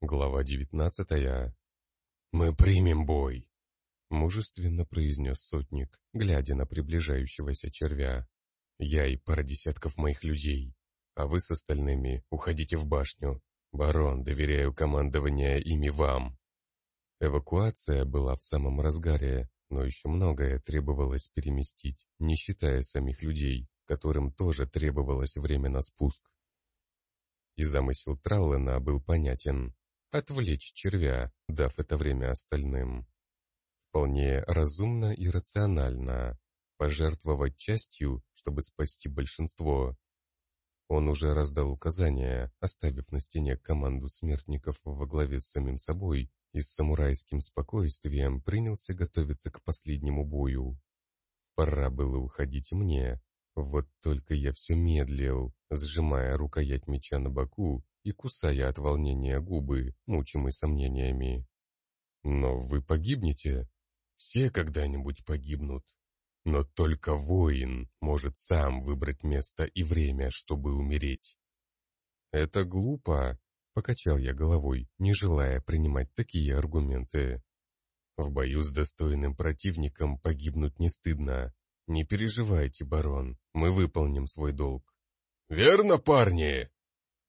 Глава девятнадцатая. «Мы примем бой!» — мужественно произнес сотник, глядя на приближающегося червя. «Я и пара десятков моих людей, а вы с остальными уходите в башню. Барон, доверяю командование ими вам». Эвакуация была в самом разгаре, но еще многое требовалось переместить, не считая самих людей, которым тоже требовалось время на спуск. И замысел Траллена был понятен отвлечь червя, дав это время остальным. Вполне разумно и рационально пожертвовать частью, чтобы спасти большинство. Он уже раздал указания, оставив на стене команду смертников во главе с самим собой и с самурайским спокойствием принялся готовиться к последнему бою. Пора было уходить мне, вот только я все медлил, сжимая рукоять меча на боку и кусая от волнения губы, мучимый сомнениями. «Но вы погибнете? Все когда-нибудь погибнут. Но только воин может сам выбрать место и время, чтобы умереть». «Это глупо», — покачал я головой, не желая принимать такие аргументы. «В бою с достойным противником погибнуть не стыдно. Не переживайте, барон, мы выполним свой долг». «Верно, парни?»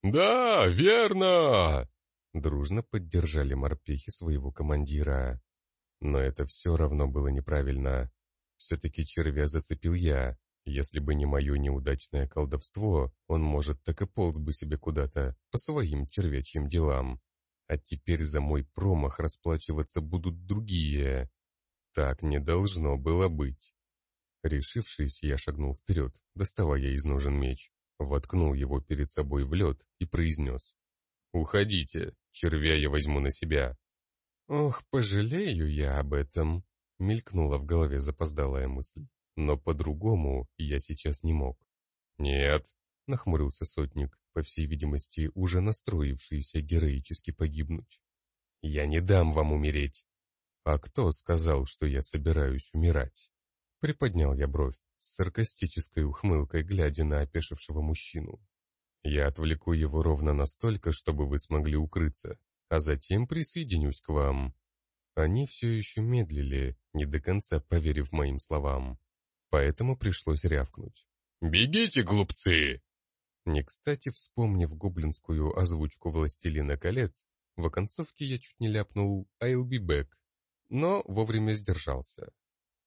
«Да, верно!» Дружно поддержали морпехи своего командира. Но это все равно было неправильно. Все-таки червя зацепил я. Если бы не мое неудачное колдовство, он, может, так и полз бы себе куда-то, по своим червячьим делам. А теперь за мой промах расплачиваться будут другие. Так не должно было быть. Решившись, я шагнул вперед, доставая из ножен меч воткнул его перед собой в лед и произнес. «Уходите, червя я возьму на себя». «Ох, пожалею я об этом», — мелькнула в голове запоздалая мысль. Но по-другому я сейчас не мог. «Нет», — нахмурился сотник, по всей видимости, уже настроившийся героически погибнуть. «Я не дам вам умереть». «А кто сказал, что я собираюсь умирать?» Приподнял я бровь с саркастической ухмылкой, глядя на опешившего мужчину. «Я отвлеку его ровно настолько, чтобы вы смогли укрыться, а затем присоединюсь к вам». Они все еще медлили, не до конца поверив моим словам. Поэтому пришлось рявкнуть. «Бегите, глупцы!» Не кстати, вспомнив гоблинскую озвучку «Властелина колец», в оконцовке я чуть не ляпнул «I'll be back», но вовремя сдержался.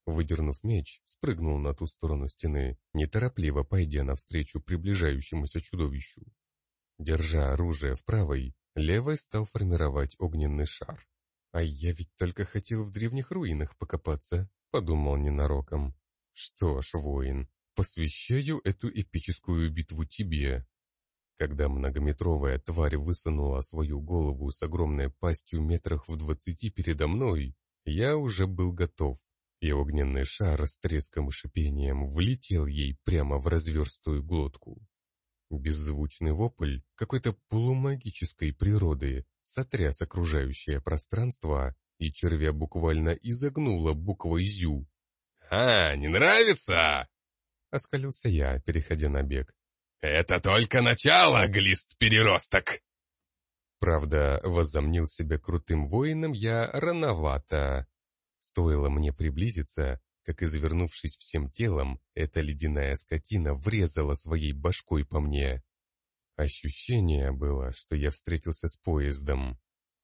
Выдернув меч, спрыгнул на ту сторону стены, неторопливо пойдя навстречу приближающемуся чудовищу. Держа оружие в правой, левой стал формировать огненный шар. «А я ведь только хотел в древних руинах покопаться», — подумал ненароком. «Что ж, воин, посвящаю эту эпическую битву тебе». Когда многометровая тварь высунула свою голову с огромной пастью метрах в двадцати передо мной, я уже был готов и огненный шар с треском и шипением влетел ей прямо в разверстую глотку. Беззвучный вопль какой-то полумагической природы сотряс окружающее пространство, и червя буквально изогнула буквой «зю». «А, не нравится?» — оскалился я, переходя на бег. «Это только начало, глист-переросток!» Правда, возомнил себя крутым воином я рановато. Стоило мне приблизиться, как извернувшись всем телом, эта ледяная скотина врезала своей башкой по мне. Ощущение было, что я встретился с поездом.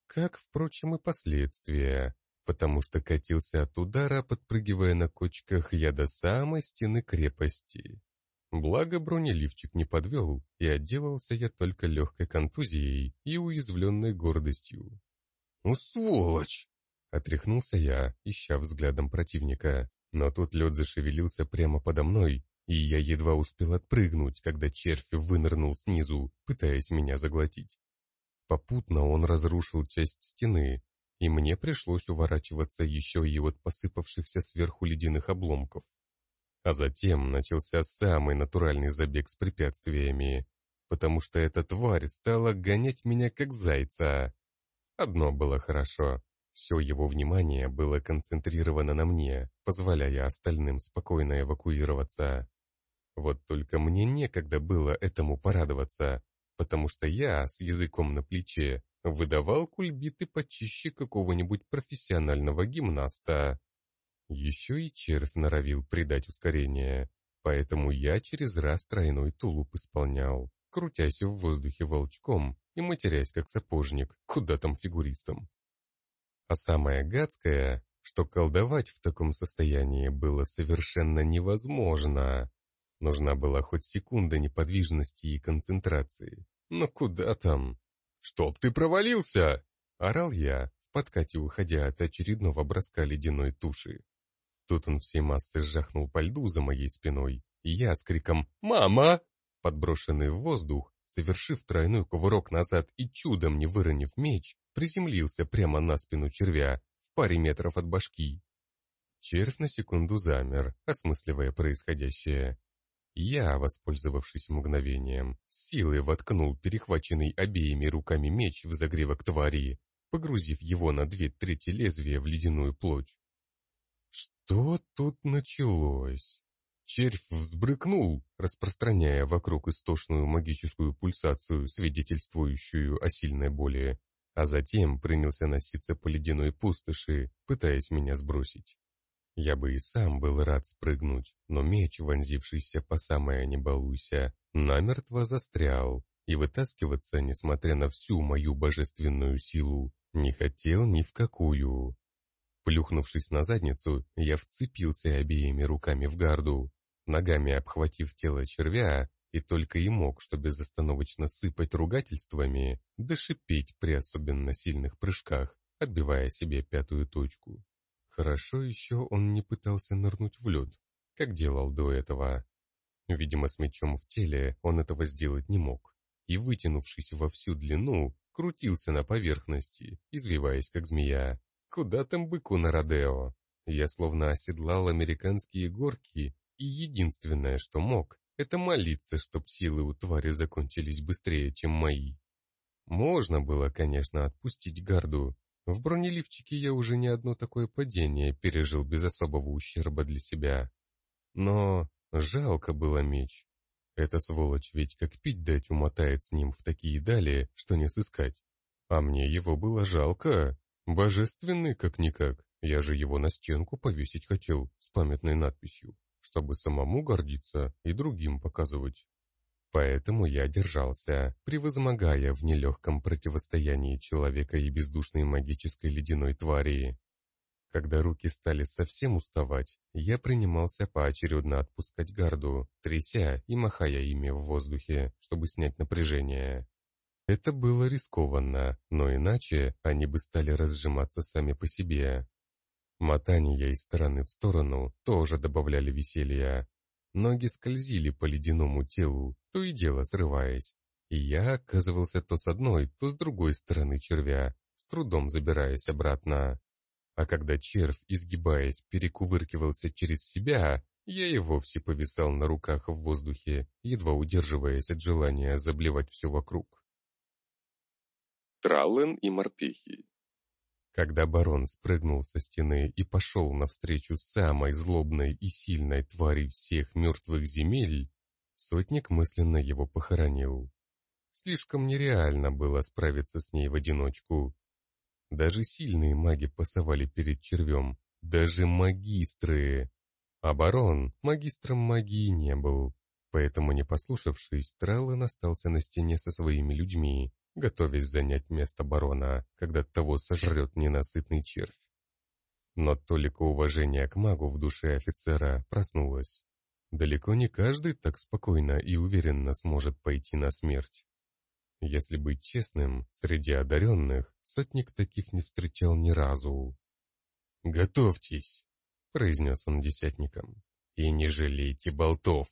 Как, впрочем, и последствия, потому что катился от удара, подпрыгивая на кочках я до самой стены крепости. Благо бронеливчик не подвел, и отделался я только легкой контузией и уязвленной гордостью. «Ну, сволочь!» Отряхнулся я, ища взглядом противника, но тут лед зашевелился прямо подо мной, и я едва успел отпрыгнуть, когда червь вынырнул снизу, пытаясь меня заглотить. Попутно он разрушил часть стены, и мне пришлось уворачиваться еще и от посыпавшихся сверху ледяных обломков. А затем начался самый натуральный забег с препятствиями, потому что эта тварь стала гонять меня как зайца. Одно было хорошо. Все его внимание было концентрировано на мне, позволяя остальным спокойно эвакуироваться. Вот только мне некогда было этому порадоваться, потому что я с языком на плече выдавал кульбиты почище какого-нибудь профессионального гимнаста. Еще и червь норовил придать ускорение, поэтому я через раз тройной тулуп исполнял, крутясь в воздухе волчком и матерясь как сапожник, куда там фигуристом. А самое гадское, что колдовать в таком состоянии было совершенно невозможно. Нужна была хоть секунда неподвижности и концентрации. Но куда там? «Чтоб ты провалился!» — орал я, в подкате уходя от очередного броска ледяной туши. Тут он всей массой сжахнул по льду за моей спиной, и я с криком «Мама!» подброшенный в воздух, совершив тройной кувырок назад и чудом не выронив меч, приземлился прямо на спину червя в паре метров от башки. Червь на секунду замер, осмысливая происходящее. Я, воспользовавшись мгновением, силой воткнул перехваченный обеими руками меч в загревок твари, погрузив его на две трети лезвия в ледяную плоть. Что тут началось? Червь взбрыкнул, распространяя вокруг истошную магическую пульсацию, свидетельствующую о сильной боли, а затем принялся носиться по ледяной пустоши, пытаясь меня сбросить. Я бы и сам был рад спрыгнуть, но меч, вонзившийся по самое не балуйся, намертво застрял, и вытаскиваться, несмотря на всю мою божественную силу, не хотел ни в какую. Плюхнувшись на задницу, я вцепился обеими руками в гарду, ногами обхватив тело червя, и только и мог, что безостановочно сыпать ругательствами, да при особенно сильных прыжках, отбивая себе пятую точку. Хорошо еще он не пытался нырнуть в лед, как делал до этого. Видимо, с мечом в теле он этого сделать не мог, и, вытянувшись во всю длину, крутился на поверхности, извиваясь как змея. Куда там быку на Родео? Я словно оседлал американские горки, и единственное, что мог, это молиться, чтоб силы у твари закончились быстрее, чем мои. Можно было, конечно, отпустить гарду, в бронеливчике я уже не одно такое падение пережил без особого ущерба для себя. Но жалко было меч. Эта сволочь ведь как пить дать умотает с ним в такие дали, что не сыскать. А мне его было жалко. Божественный как-никак. Я же его на стенку повесить хотел с памятной надписью, чтобы самому гордиться и другим показывать. Поэтому я держался, превозмогая в нелегком противостоянии человека и бездушной магической ледяной твари. Когда руки стали совсем уставать, я принимался поочередно отпускать гарду, тряся и махая ими в воздухе, чтобы снять напряжение. Это было рискованно, но иначе они бы стали разжиматься сами по себе. Мотания из стороны в сторону тоже добавляли веселья, Ноги скользили по ледяному телу, то и дело срываясь. И я оказывался то с одной, то с другой стороны червя, с трудом забираясь обратно. А когда червь, изгибаясь, перекувыркивался через себя, я и вовсе повисал на руках в воздухе, едва удерживаясь от желания заблевать все вокруг. Траллен и морпехи когда барон спрыгнул со стены и пошел навстречу самой злобной и сильной твари всех мертвых земель, сотник мысленно его похоронил. Слишком нереально было справиться с ней в одиночку. Даже сильные маги пасовали перед червем, даже магистры. А барон магистром магии не был, поэтому, не послушавшись, Траллен остался на стене со своими людьми, готовясь занять место барона, когда того сожрет ненасытный червь. Но только уважение к магу в душе офицера проснулось. Далеко не каждый так спокойно и уверенно сможет пойти на смерть. Если быть честным, среди одаренных сотник таких не встречал ни разу. «Готовьтесь!» — произнес он десятникам. «И не жалейте болтов!»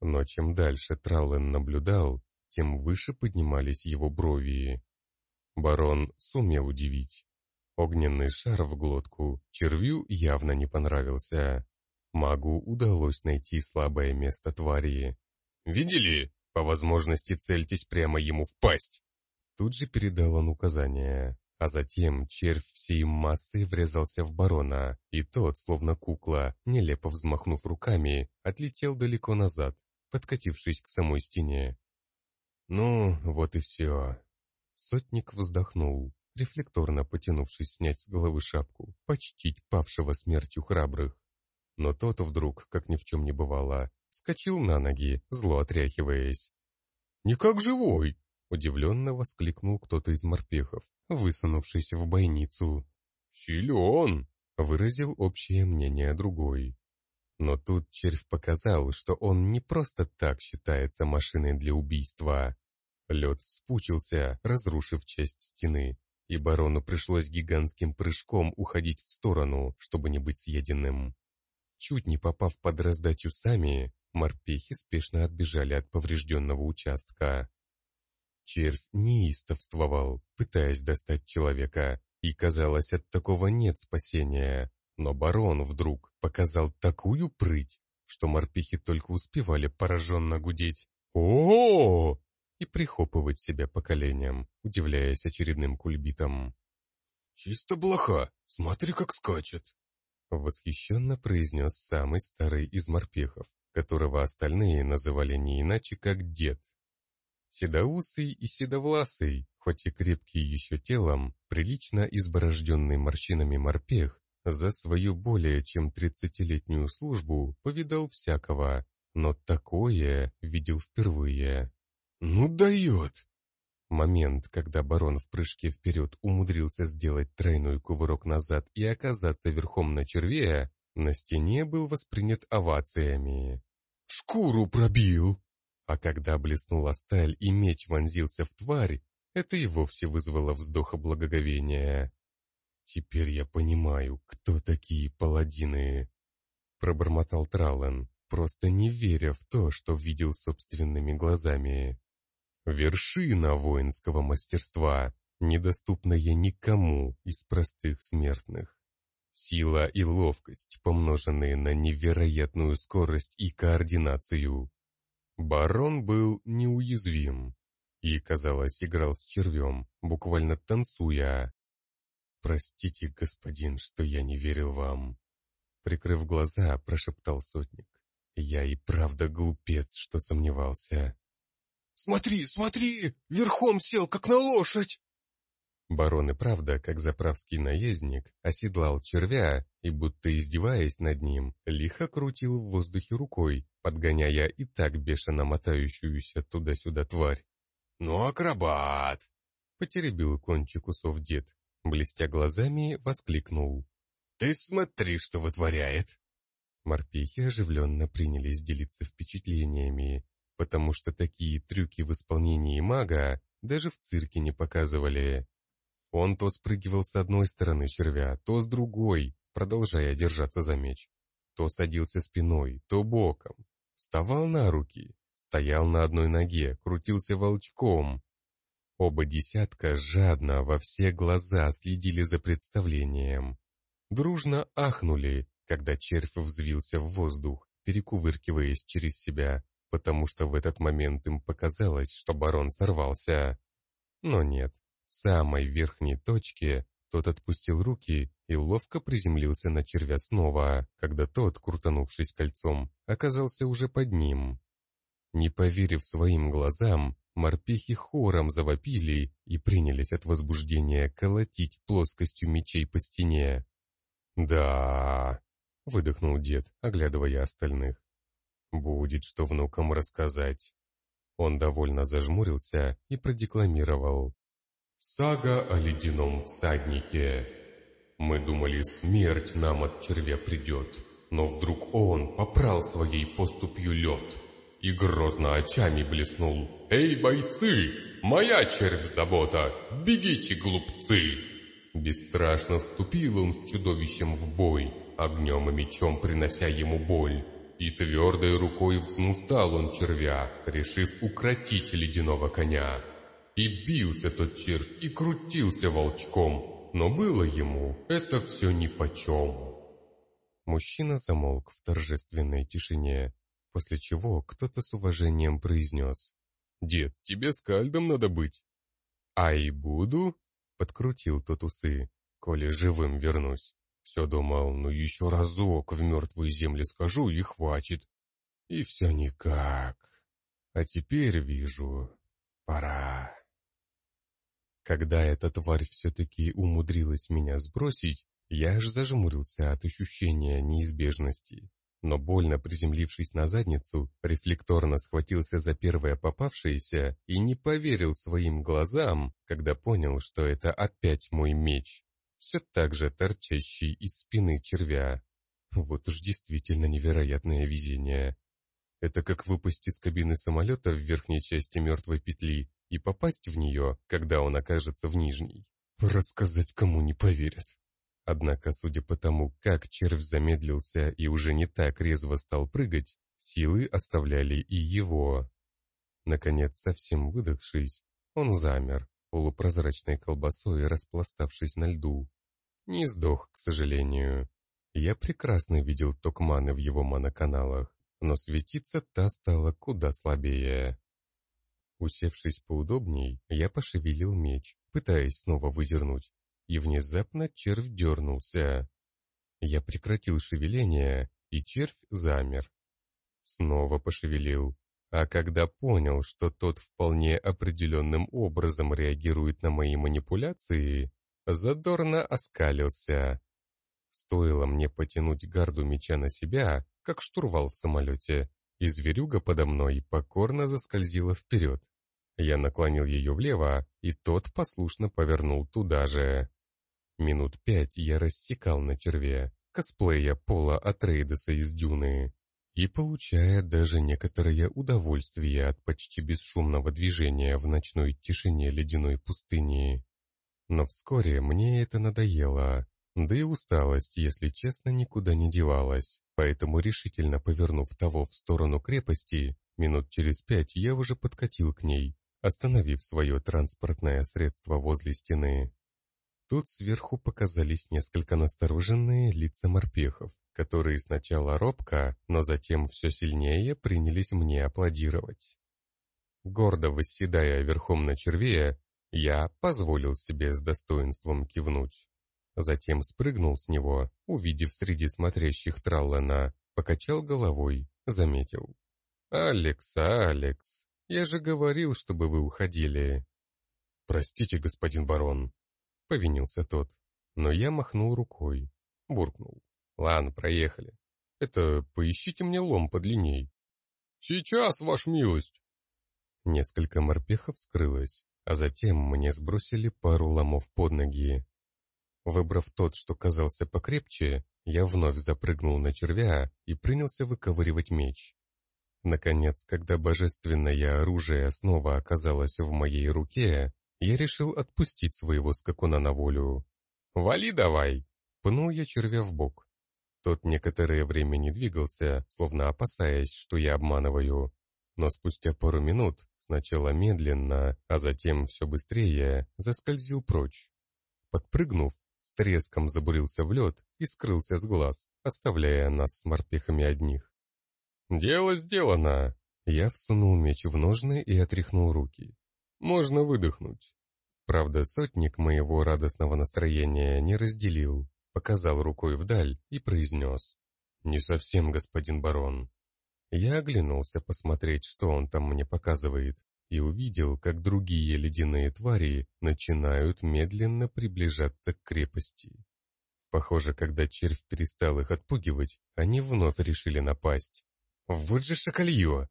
Но чем дальше Траллен наблюдал, тем выше поднимались его брови. Барон сумел удивить. Огненный шар в глотку червю явно не понравился. Магу удалось найти слабое место твари. «Видели? По возможности цельтесь прямо ему в пасть!» Тут же передал он указание, а затем червь всей массой врезался в барона, и тот, словно кукла, нелепо взмахнув руками, отлетел далеко назад, подкатившись к самой стене. Ну, вот и все. Сотник вздохнул, рефлекторно потянувшись снять с головы шапку, почтить павшего смертью храбрых. Но тот вдруг, как ни в чем не бывало, скочил на ноги, зло отряхиваясь. «Не как живой!» — удивленно воскликнул кто-то из морпехов, высунувшись в бойницу. «Силен!» — выразил общее мнение другой. Но тут червь показал, что он не просто так считается машиной для убийства. Лед вспучился, разрушив часть стены, и барону пришлось гигантским прыжком уходить в сторону, чтобы не быть съеденным. Чуть не попав под раздачу сами, морпехи спешно отбежали от поврежденного участка. Червь неистовствовал, пытаясь достать человека, и казалось, от такого нет спасения. Но барон вдруг показал такую прыть, что морпехи только успевали пораженно гудеть. о, -о, -о и прихопывать себя по коленям, удивляясь очередным кульбитам. «Чисто блоха, смотри, как скачет!» Восхищенно произнес самый старый из морпехов, которого остальные называли не иначе, как дед. Седоусый и седовласый, хоть и крепкий еще телом, прилично изборожденный морщинами морпех, за свою более чем тридцатилетнюю службу повидал всякого, но такое видел впервые. «Ну дает!» Момент, когда барон в прыжке вперед умудрился сделать тройной кувырок назад и оказаться верхом на черве, на стене был воспринят овациями. «Шкуру пробил!» А когда блеснула сталь и меч вонзился в тварь, это и вовсе вызвало вздох благоговения. «Теперь я понимаю, кто такие паладины!» Пробормотал Траллен, просто не веря в то, что видел собственными глазами. Вершина воинского мастерства, недоступная никому из простых смертных. Сила и ловкость, помноженные на невероятную скорость и координацию. Барон был неуязвим и, казалось, играл с червем, буквально танцуя. «Простите, господин, что я не верил вам», — прикрыв глаза, прошептал сотник. «Я и правда глупец, что сомневался». «Смотри, смотри! Верхом сел, как на лошадь!» Барон и правда, как заправский наездник, оседлал червя и, будто издеваясь над ним, лихо крутил в воздухе рукой, подгоняя и так бешено мотающуюся туда-сюда тварь. «Ну, акробат!» — потеребил кончик усов дед, блестя глазами, воскликнул. «Ты смотри, что вытворяет!» Морпехи оживленно принялись делиться впечатлениями, потому что такие трюки в исполнении мага даже в цирке не показывали. Он то спрыгивал с одной стороны червя, то с другой, продолжая держаться за меч. То садился спиной, то боком. Вставал на руки, стоял на одной ноге, крутился волчком. Оба десятка жадно во все глаза следили за представлением. Дружно ахнули, когда червь взвился в воздух, перекувыркиваясь через себя, потому что в этот момент им показалось, что барон сорвался. Но нет, в самой верхней точке тот отпустил руки и ловко приземлился на червя снова, когда тот, крутанувшись кольцом, оказался уже под ним. Не поверив своим глазам, морпехи хором завопили и принялись от возбуждения колотить плоскостью мечей по стене. «Да...» — выдохнул дед, оглядывая остальных. Будет что внукам рассказать. Он довольно зажмурился и продекламировал. «Сага о ледяном всаднике. Мы думали, смерть нам от червя придет, но вдруг он попрал своей поступью лед и грозно очами блеснул. «Эй, бойцы! Моя червь забота! Бегите, глупцы!» Бесстрашно вступил он с чудовищем в бой, огнем и мечом принося ему боль. И твердой рукой взнустал он червя, решив укротить ледяного коня. И бился тот червь, и крутился волчком, но было ему это все нипочем. Мужчина замолк в торжественной тишине, после чего кто-то с уважением произнес. «Дед, тебе скальдом надо быть». «А и буду?» — подкрутил тот усы, «коли живым вернусь». Все думал, ну еще разок в мертвые земли скажу и хватит. И все никак. А теперь вижу, пора. Когда эта тварь все-таки умудрилась меня сбросить, я аж зажмурился от ощущения неизбежности. Но больно приземлившись на задницу, рефлекторно схватился за первое попавшееся и не поверил своим глазам, когда понял, что это опять мой меч, все так же торчащий из спины червя. Вот уж действительно невероятное везение. Это как выпасть из кабины самолета в верхней части мертвой петли и попасть в нее, когда он окажется в нижней. Рассказать кому не поверят. Однако, судя по тому, как червь замедлился и уже не так резво стал прыгать, силы оставляли и его. Наконец, совсем выдохшись, он замер, полупрозрачной колбасой распластавшись на льду. Не сдох, к сожалению. Я прекрасно видел ток маны в его моноканалах, но светиться та стала куда слабее. Усевшись поудобней, я пошевелил меч, пытаясь снова выдернуть, и внезапно червь дернулся. Я прекратил шевеление, и червь замер. Снова пошевелил, а когда понял, что тот вполне определенным образом реагирует на мои манипуляции, задорно оскалился. Стоило мне потянуть гарду меча на себя, как штурвал в самолете, и зверюга подо мной покорно заскользила вперед. Я наклонил ее влево, и тот послушно повернул туда же. Минут пять я рассекал на черве, косплея Пола Атрейдеса из Дюны, и получая даже некоторое удовольствие от почти бесшумного движения в ночной тишине ледяной пустыни. Но вскоре мне это надоело, да и усталость, если честно, никуда не девалась, поэтому решительно повернув того в сторону крепости, минут через пять я уже подкатил к ней, остановив свое транспортное средство возле стены. Тут сверху показались несколько настороженные лица морпехов, которые сначала робко, но затем все сильнее принялись мне аплодировать. Гордо восседая верхом на черве, я позволил себе с достоинством кивнуть. Затем спрыгнул с него, увидев среди смотрящих Траллена, покачал головой, заметил. «Алекс, Алекс, я же говорил, чтобы вы уходили». «Простите, господин барон», — повинился тот. Но я махнул рукой, буркнул. «Ладно, проехали. Это поищите мне лом подлинней». «Сейчас, ваш милость!» Несколько морпехов скрылось, а затем мне сбросили пару ломов под ноги. Выбрав тот, что казался покрепче, я вновь запрыгнул на червя и принялся выковыривать меч. Наконец, когда божественное оружие снова оказалось в моей руке, я решил отпустить своего скакуна на волю. «Вали давай!» — пнул я червя в бок. Тот некоторое время не двигался, словно опасаясь, что я обманываю. Но спустя пару минут Сначала медленно, а затем все быстрее заскользил прочь. Подпрыгнув, с треском забурился в лед и скрылся с глаз, оставляя нас с морпехами одних. «Дело сделано!» Я всунул меч в ножны и отряхнул руки. «Можно выдохнуть». Правда, сотник моего радостного настроения не разделил, показал рукой вдаль и произнес. «Не совсем, господин барон. Я оглянулся посмотреть, что он там мне показывает, и увидел, как другие ледяные твари начинают медленно приближаться к крепости. Похоже, когда червь перестал их отпугивать, они вновь решили напасть. «Вот же шакалье!»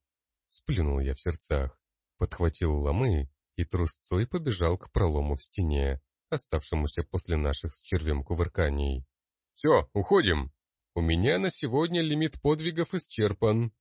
Сплюнул я в сердцах, подхватил ломы и трусцой побежал к пролому в стене, оставшемуся после наших с червем кувырканий. «Все, уходим! У меня на сегодня лимит подвигов исчерпан!»